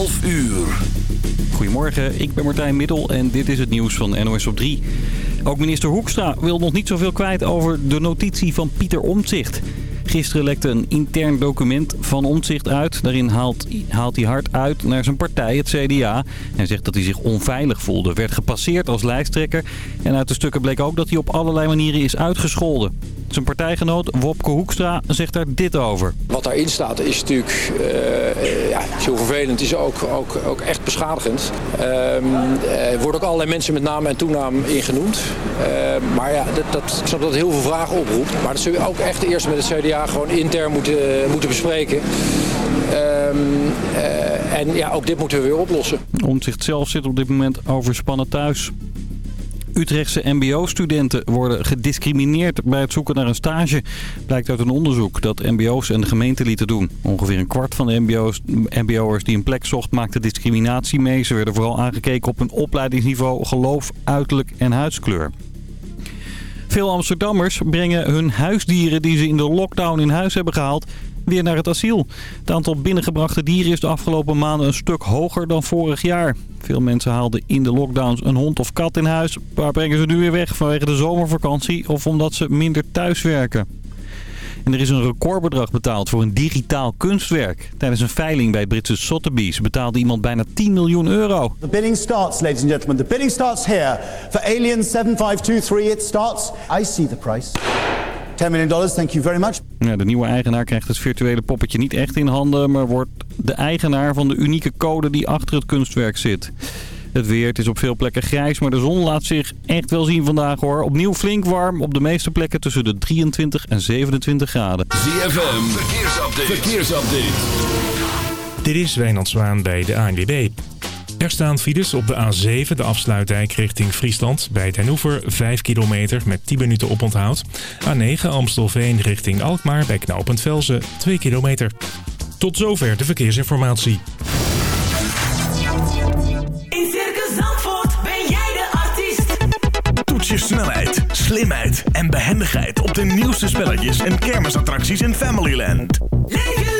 12 uur. Goedemorgen, ik ben Martijn Middel en dit is het nieuws van NOS op 3. Ook minister Hoekstra wil nog niet zoveel kwijt over de notitie van Pieter Omtzigt. Gisteren lekte een intern document van Omtzigt uit. Daarin haalt, haalt hij hard uit naar zijn partij, het CDA. Hij zegt dat hij zich onveilig voelde, werd gepasseerd als lijsttrekker. En uit de stukken bleek ook dat hij op allerlei manieren is uitgescholden. Zijn partijgenoot Wopke Hoekstra zegt daar dit over. Wat daarin staat is natuurlijk uh, ja, zo vervelend, is ook, ook, ook echt beschadigend. Uh, er worden ook allerlei mensen met naam en toenaam ingenoemd. Uh, maar ja, dat, dat, ik snap dat heel veel vragen oproept. Maar dat zul je ook echt eerst met het CDA gewoon intern moeten, moeten bespreken. Ehm, en ja, ook dit moeten we weer oplossen. Omtzigt zelf zit op dit moment overspannen thuis. Utrechtse mbo-studenten worden gediscrimineerd bij het zoeken naar een stage. Blijkt uit een onderzoek dat mbo's en de gemeente lieten doen. Ongeveer een kwart van de mbo's, mbo'ers die een plek zocht maakte discriminatie mee. Ze werden vooral aangekeken op hun opleidingsniveau, geloof, uiterlijk en huidskleur. Veel Amsterdammers brengen hun huisdieren die ze in de lockdown in huis hebben gehaald weer naar het asiel. Het aantal binnengebrachte dieren is de afgelopen maanden een stuk hoger dan vorig jaar. Veel mensen haalden in de lockdowns een hond of kat in huis. Waar brengen ze nu weer weg vanwege de zomervakantie of omdat ze minder thuis werken? En er is een recordbedrag betaald voor een digitaal kunstwerk. Tijdens een veiling bij Britse Sotheby's betaalde iemand bijna 10 miljoen euro. The bidding starts, ladies and gentlemen. The bidding starts here. For Alien 7523, it starts. I see the price. 10 million dollars, thank you very much. Ja, de nieuwe eigenaar krijgt het virtuele poppetje niet echt in handen... maar wordt de eigenaar van de unieke code die achter het kunstwerk zit. Het weer, het is op veel plekken grijs, maar de zon laat zich echt wel zien vandaag hoor. Opnieuw flink warm, op de meeste plekken tussen de 23 en 27 graden. ZFM, verkeersupdate. verkeersupdate. Dit is Wijnand Zwaan bij de ANWB. Er staan files op de A7, de afsluitdijk richting Friesland. Bij Den Oever 5 kilometer met 10 minuten oponthoud. A9 Amstelveen richting Alkmaar bij knooppunt Velzen 2 kilometer. Tot zover de verkeersinformatie. In Circus Zandvoort ben jij de artiest. Toets je snelheid, slimheid en behendigheid op de nieuwste spelletjes en kermisattracties in Familyland. Leef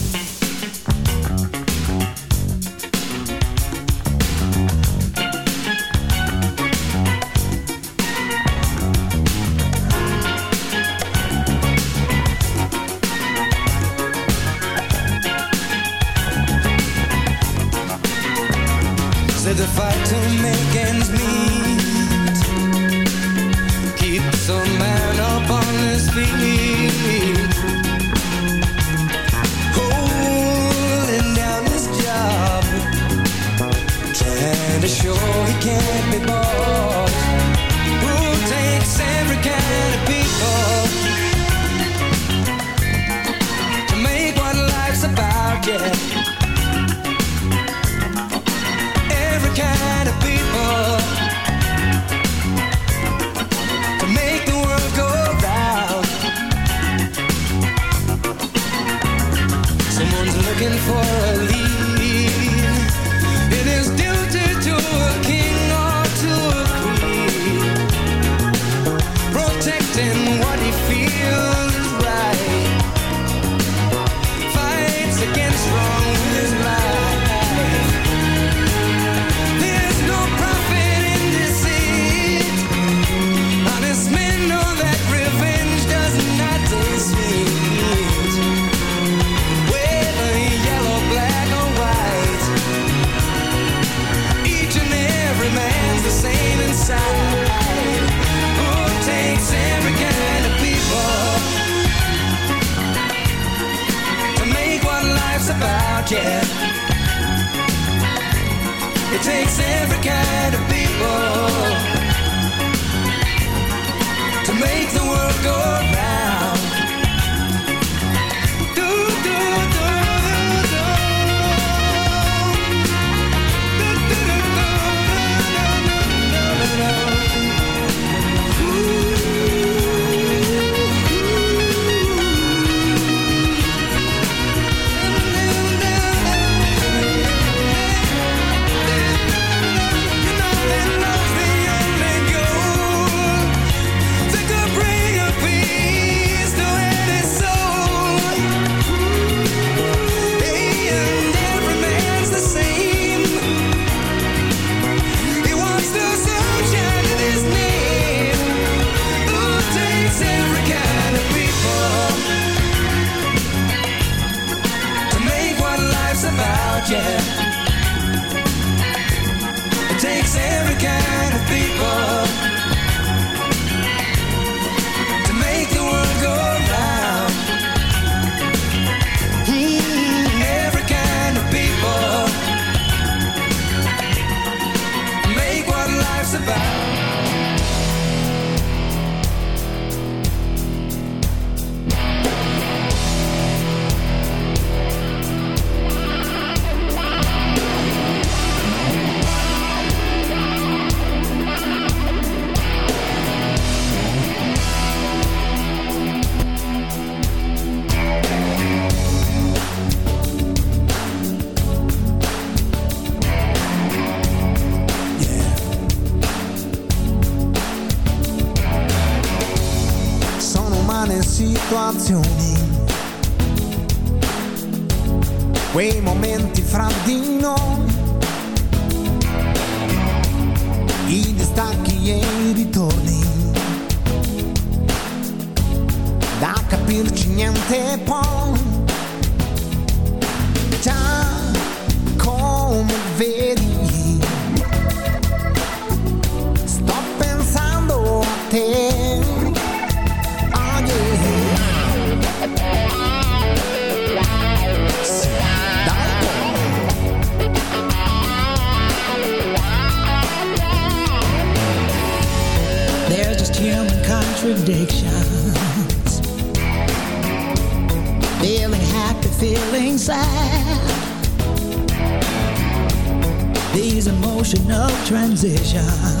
Said the fight to make ends meet. Keeps a man up on his feet transition.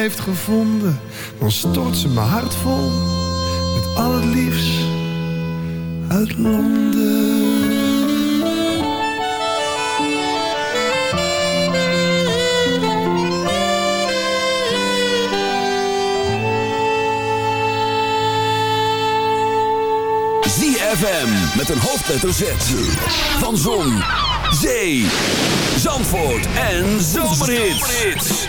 Heeft gevonden, dan stort ze mijn hart vol met al het liefst uit Londen. ZFM met een hoofdletter Z. Van Zon, Zee, Zandvoort en Zomerhits.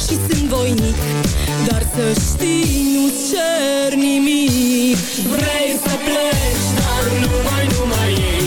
și sunt voinic Dar să știi, nu-ți cer nimic. Vrei să pleci, dar nu mai, nu mai e.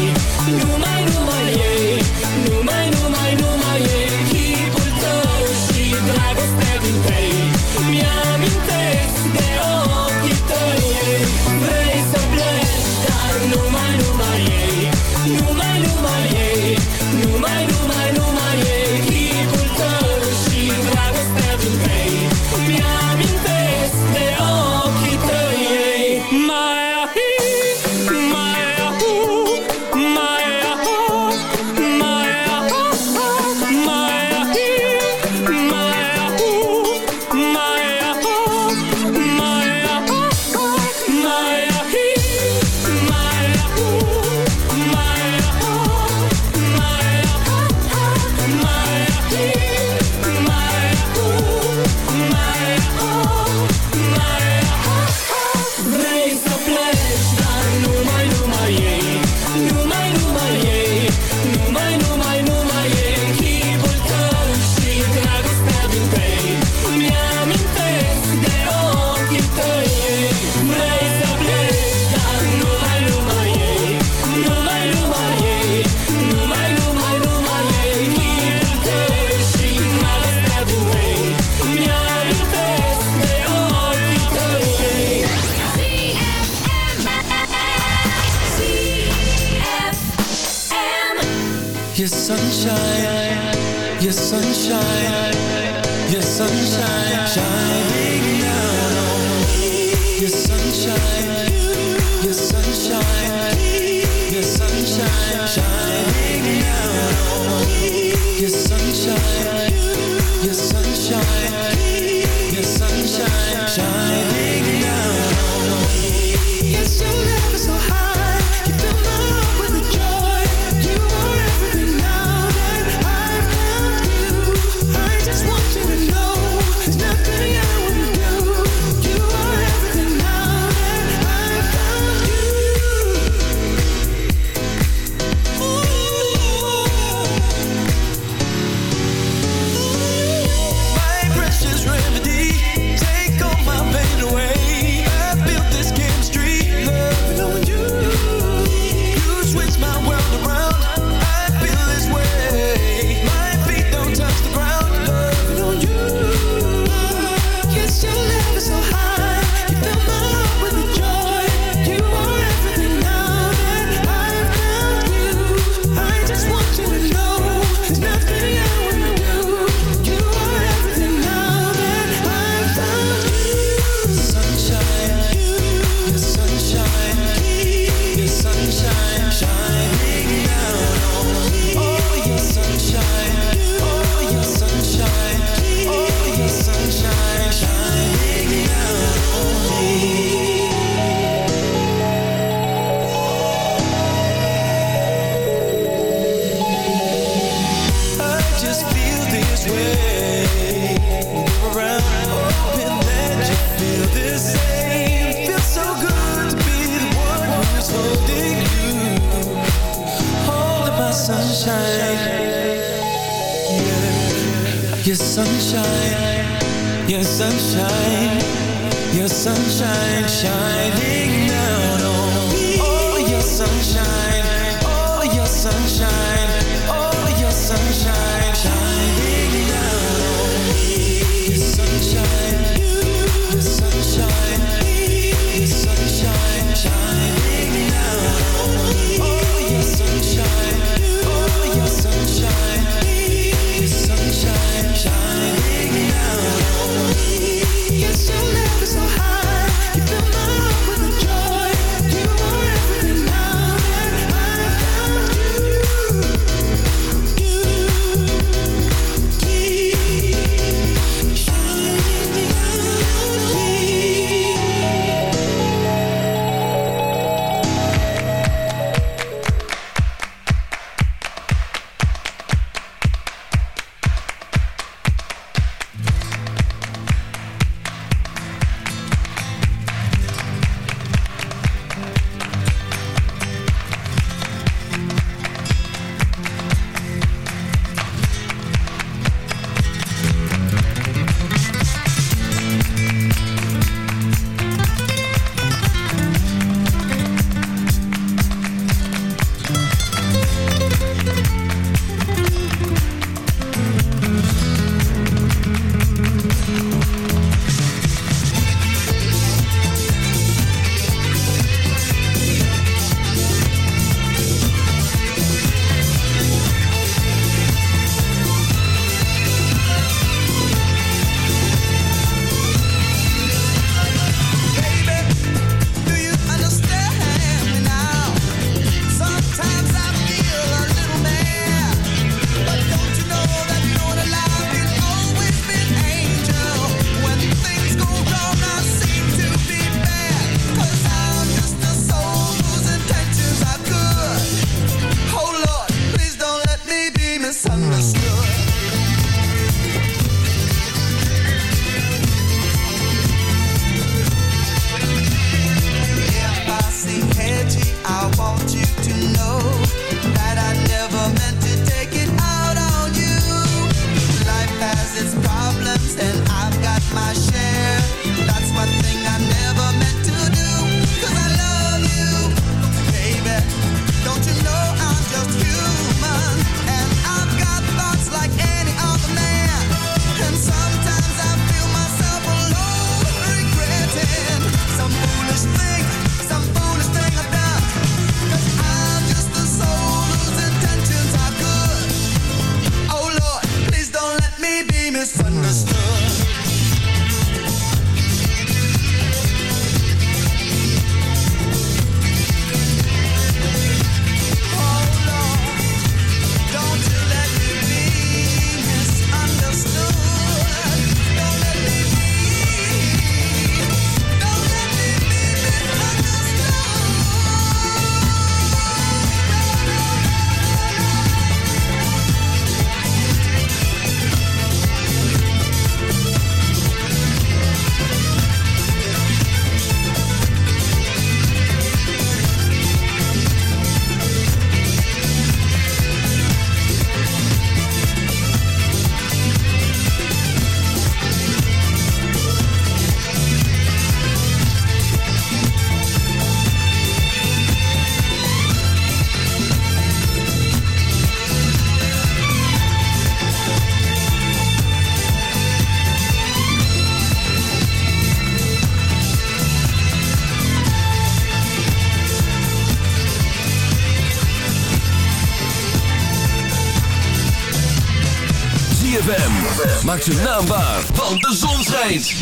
Maak zijn naam waar, want de zon schijnt.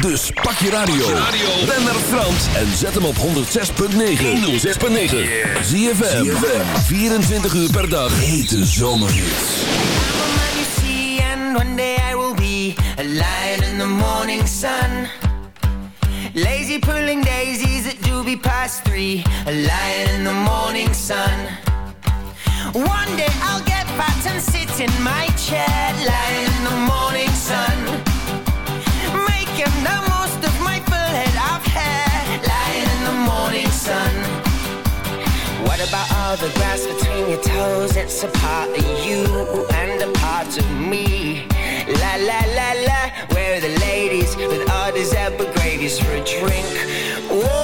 Dus pak je radio. Ben naar Frans en zet hem op 106.9. 106.9. ZFM. 24 uur per dag. Hete zomerhits. you see, and one day I will be a lion in the morning sun. Lazy pulling daisies at doobie past three, a lion in the morning sun. One day I'll get and sit in my chair, lying in the morning sun. Making the most of my full head of hair, lying in the morning sun. What about all the grass between your toes? It's a part of you and a part of me. La la la la, where are the ladies with gravies for a drink? Whoa,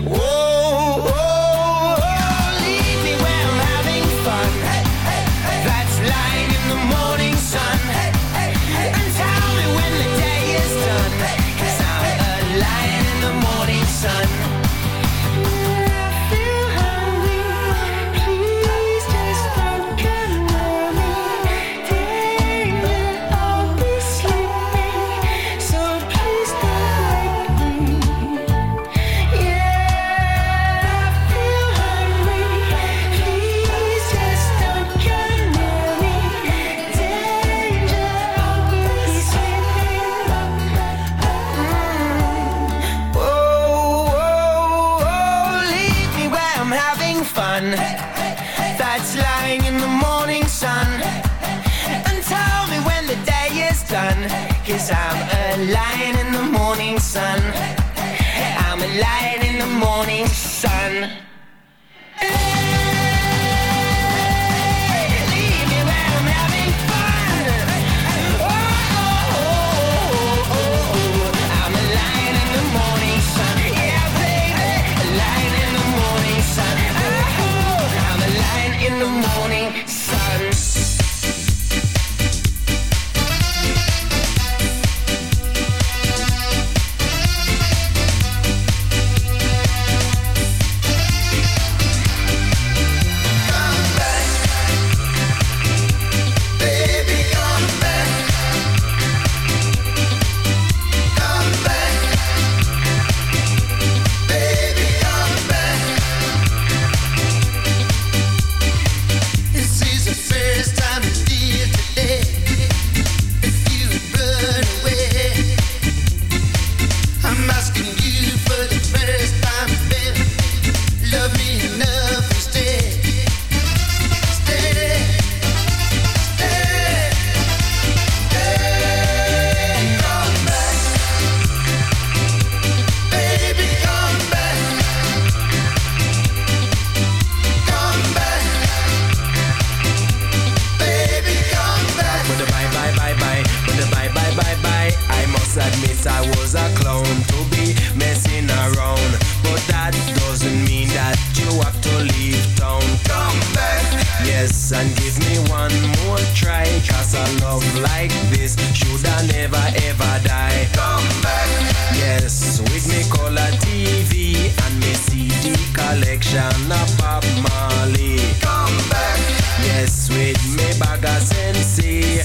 Fun. That's lying in the morning sun. And tell me when the day is done. Cause I'm a lion in the morning sun. I'm a lion in the morning yes, and give me one more try. Cause a love like this shoulda never ever die. Come back, yes, with me color TV and me CD collection of Bob Marley. Come back, yes, with me bag of sensei,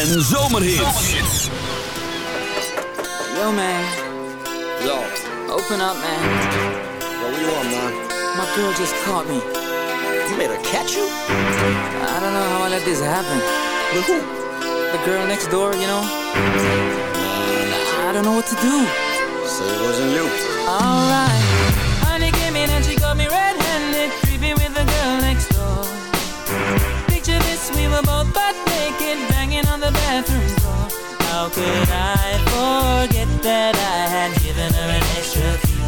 en zomerhits. Yo, man. Yo. Open up, man. Yo, what you want, man? My girl just caught me. You made her catch you? I don't know how I let this happen. With who? The girl next door, you know? I don't know what to do. Say it wasn't you. Alright. Naked, banging on the bathroom door. How could I forget that I had given her an extra key?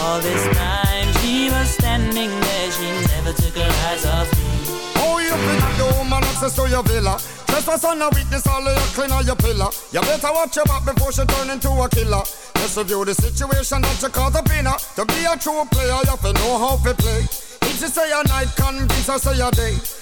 All this time she was standing there, she never took her eyes off me. Oh, you think the woman access to your villa? Trespass on a witness, all of your clean on your pillar. You better watch your back before she turn into a killer. Just review the situation that you up in her. To be a true player, you have to know how to play. If she say a night, convince her say a day.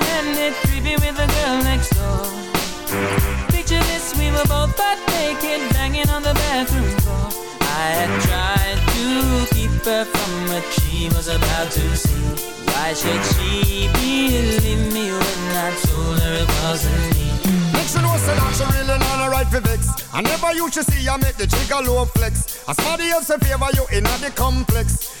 creepy with the girl next door. Picture this, we were both butt naked, banging on the bathroom floor. I had tried to keep her from what she was about to see. Why should she believe me when I told her it wasn't me? Make sure know say that she really not right for vex. I never used to see I make the jigger low flex. As somebody else in favor you in the complex.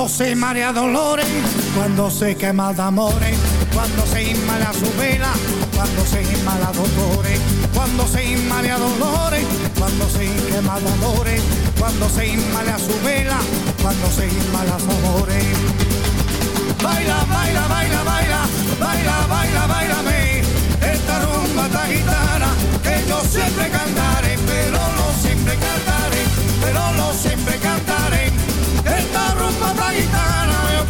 Cuando se marea dolores, cuando se quema de amores, cuando se inmala su vela, cuando se inmala dolores, cuando se inmala dolores, cuando se quema de amores, cuando se inmala su vela, cuando se inmala su amores. Baila, baila, baila, baila, baila, baila, bailame, esta rumba esta gitana que yo siempre cantaré, pero no siempre cantaré, pero no siempre cantaré.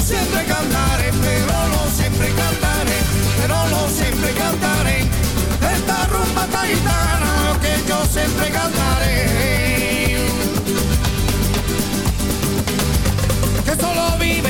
siempre cantaré, pero no siempre cantaré, pero no siempre cantaré, esta rumba taitana que yo siempre cantaré. Que solo vive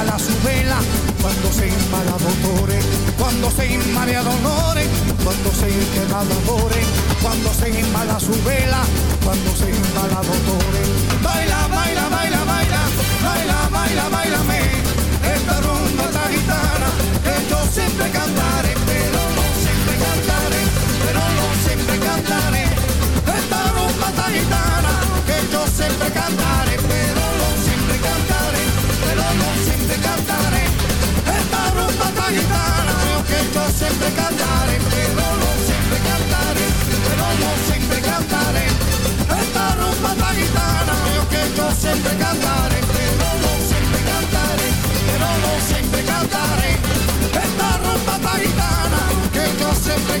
inmala su vela, cuando se inmala dolores, cuando se marea dolores, cuando se de amores, cuando se inmala su vela, cuando se inmala dolores. Baila, baila, baila, baila, baila, baila, bailame, esta rumba esta gitana, que yo siempre cantaré, que yo siempre cantaré, pero no siempre cantaré, pero no siempre cantaré, esta rumba esta gitana, que yo siempre